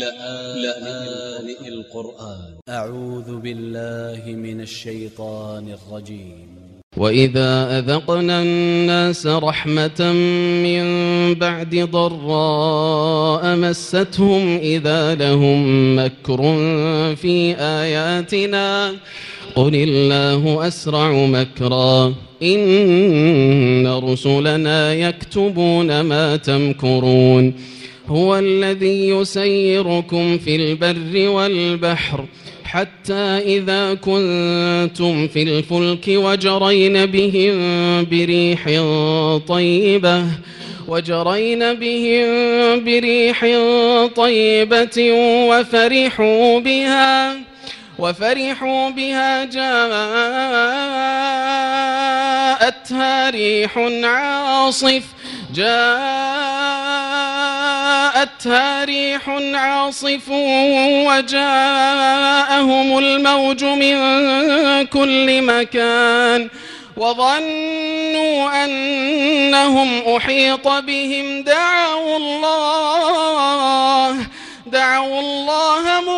لآن القرآن. أ ع و ذ ب ا ل ل ه من ا ل ش ي ط ا ن ا ل ج ي م وإذا أذقنا الناس رحمة من بعد ضراء مستهم إذا لهم مكر في آياتنا. قل الله أسرع مكرا. إن رسلنا يكتبون ما تمكرون. هو الذي يسيركم في البر والبحر حتى إذا كنتم في الفلك وجرين بهم بريح طيبة وجرين بهم بريح طيبة وفرحوا بها وفرحوا بها جاءتها ريح عاصف جاءتها ريح عاصف وجاءهم الموج من كل مكان وظنوا أنهم أحيط بهم. دعوا الله دعوا الله